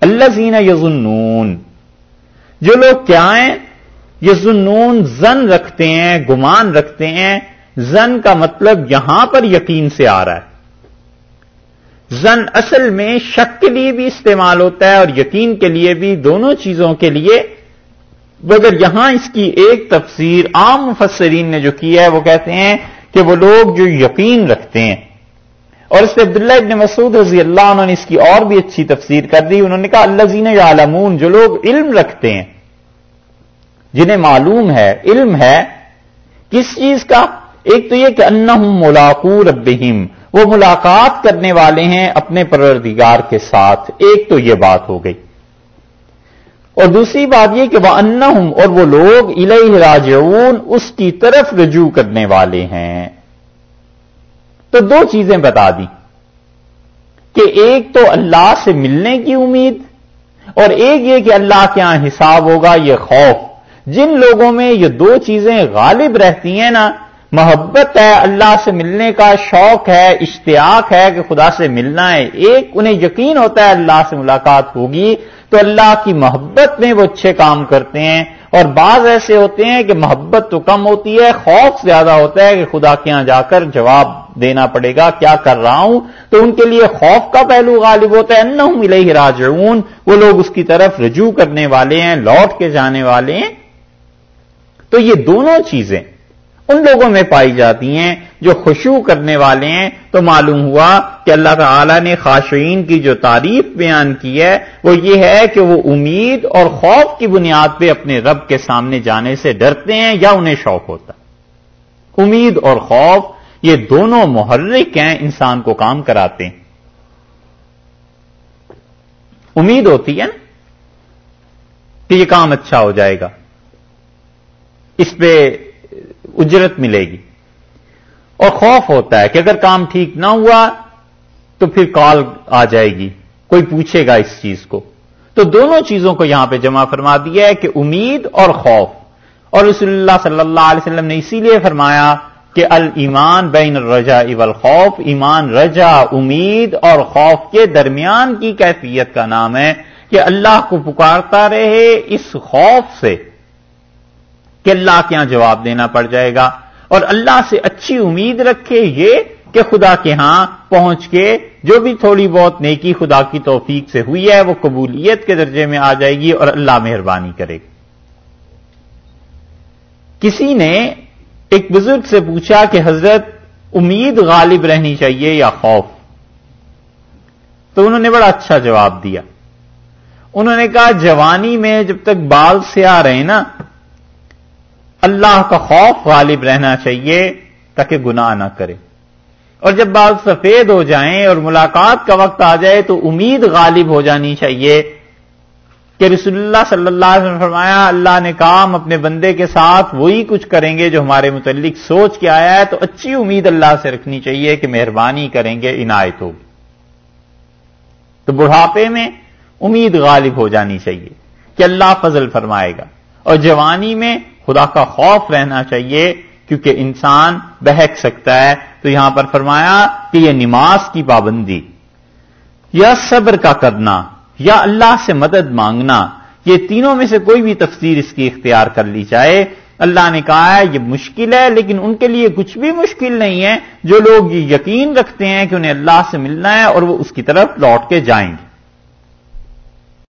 اللہ زین یزنون جو لوگ کیا ہیں؟ یزنون زن رکھتے ہیں، گمان رکھتے ہیں۔ زن کا مطلب یہاں پر یقین سے آ رہا ہے۔ زن اصل میں شک کے لیے بھی استعمال ہوتا ہے اور یقین کے لیے بھی دونوں چیزوں کے لیے۔ مگر یہاں اس کی ایک تفسیر عام مفسرین نے جو کی ہے، وہ کہتے ہیں کہ وہ لوگ جو یقین رکھتے ہیں۔ اور اس پہ عبداللہ ابن مسعود رضی اللہ عنہ نے اس کی اور بھی اچھی تفسیر کر دی۔ انہوں نے کہا اللہ زین یا جو لوگ علم رکھتے ہیں، جنہیں معلوم ہے، علم ہے، کس چیز کا؟ ایک تو یہ کہ انہم ملاقو ربہم، وہ ملاقات کرنے والے ہیں اپنے پروردگار کے ساتھ۔ ایک تو یہ بات ہو گئی۔ اور دوسری بات یہ کہ وہ انہم اور وہ لوگ الہ راجعون، اس کی طرف رجوع کرنے والے ہیں۔ تو دو چیزیں بتا دی کہ ایک تو اللہ سے ملنے کی امید اور ایک یہ کہ اللہ کے ہاں حساب ہوگا یہ خوف۔ جن لوگوں میں یہ دو چیزیں غالب رہتی ہیں نا محبت ہے، اللہ سے ملنے کا شوق ہے، اشتیاق ہے کہ خدا سے ملنا ہے۔ ایک انہیں یقین ہوتا ہے اللہ سے ملاقات ہوگی۔ تو اللہ کی محبت میں وہ اچھے کام کرتے ہیں۔ اور بعض ایسے ہوتے ہیں کہ محبت تو کم ہوتی ہے، خوف زیادہ ہوتا ہے کہ خدا کے یہاں جا کر جواب دینا پڑے گا، کیا کر رہا ہوں؟ تو ان کے لیے خوف کا پہلو غالب ہوتا ہے۔ انہوں ملے راجعون۔ وہ لوگ اس کی طرف رجوع کرنے والے ہیں، لوٹ کے جانے والے ہیں۔ تو یہ دونوں چیزیں ان لوگوں میں پائی جاتی ہیں جو خوشو کرنے والے ہیں۔ تو معلوم ہوا کہ اللہ تعالی نے خاشعین کی جو تعریف بیان کی ہے، وہ یہ ہے کہ وہ امید اور خوف کی بنیاد پہ اپنے رب کے سامنے جانے سے ڈرتے ہیں یا انہیں شوق ہوتا امید اور خوف، یہ دونوں محرک ہیں، انسان کو کام کراتے ہیں۔ امید ہوتی ہے نا کہ یہ کام اچھا ہو جائے گا۔ اس پہ اجرت ملے گی۔ اور خوف ہوتا ہے کہ اگر کام ٹھیک نہ ہوا تو پھر کال آ جائے گی، کوئی پوچھے گا اس چیز کو۔ تو دونوں چیزوں کو یہاں پہ جمع فرما دیا ہے کہ امید اور خوف۔ اور رسول اللہ صلی اللہ علیہ وسلم نے اسی لیے فرمایا کہ المان بین الرجا اول خوف ایمان رجا امید اور خوف کے درمیان کی کیفیت کا نام ہے کہ اللہ کو پکارتا رہے اس خوف سے۔ کہ اللہ کے یہاں جواب دینا پڑ جائے گا۔ اور اللہ سے اچھی امید رکھے یہ کہ خدا کے ہاں پہنچ کے جو بھی تھوڑی بہت نیکی خدا کی توفیق سے ہوئی ہے، وہ قبولیت کے درجے میں آ جائے گی اور اللہ مہربانی کرے گی کسی نے ایک بزرگ سے پوچھا کہ حضرت، امید غالب رہنی چاہیے یا خوف؟ تو انہوں نے بڑا اچھا جواب دیا۔ انہوں نے کہا، جوانی میں جب تک بال سے آ رہے ہیں نا اللہ کا خوف غالب رہنا چاہیے تاکہ گناہ نہ کرے۔ اور جب بال سفید ہو جائیں اور ملاقات کا وقت آ جائے تو امید غالب ہو جانی چاہیے کہ رسول اللہ صلی اللہ علیہ وسلم فرمایا، اللہ نے کام اپنے بندے کے ساتھ وہی کچھ کریں گے جو ہمارے متعلق سوچ کے آیا ہے، تو اچھی امید اللہ سے رکھنی چاہیے کہ مہربانی کریں گے، عنایت ہوگی۔ تو بڑھاپے میں امید غالب ہو جانی چاہیے کہ اللہ فضل فرمائے گا۔ اور جوانی میں خدا کا خوف رہنا چاہیے کیونکہ انسان بہک سکتا ہے۔ تو یہاں پر فرمایا کہ یہ نماز کی پابندی، یا صبر کا کرنا، یا اللہ سے مدد مانگنا، یہ تینوں میں سے کوئی بھی تفسیر اس کی اختیار کر لی جائے۔ اللہ نے کہا ہے، یہ مشکل ہے، لیکن ان کے لیے کچھ بھی مشکل نہیں ہے۔ جو لوگ یہ یقین رکھتے ہیں کہ انہیں اللہ سے ملنا ہے اور وہ اس کی طرف لوٹ کے جائیں۔ گے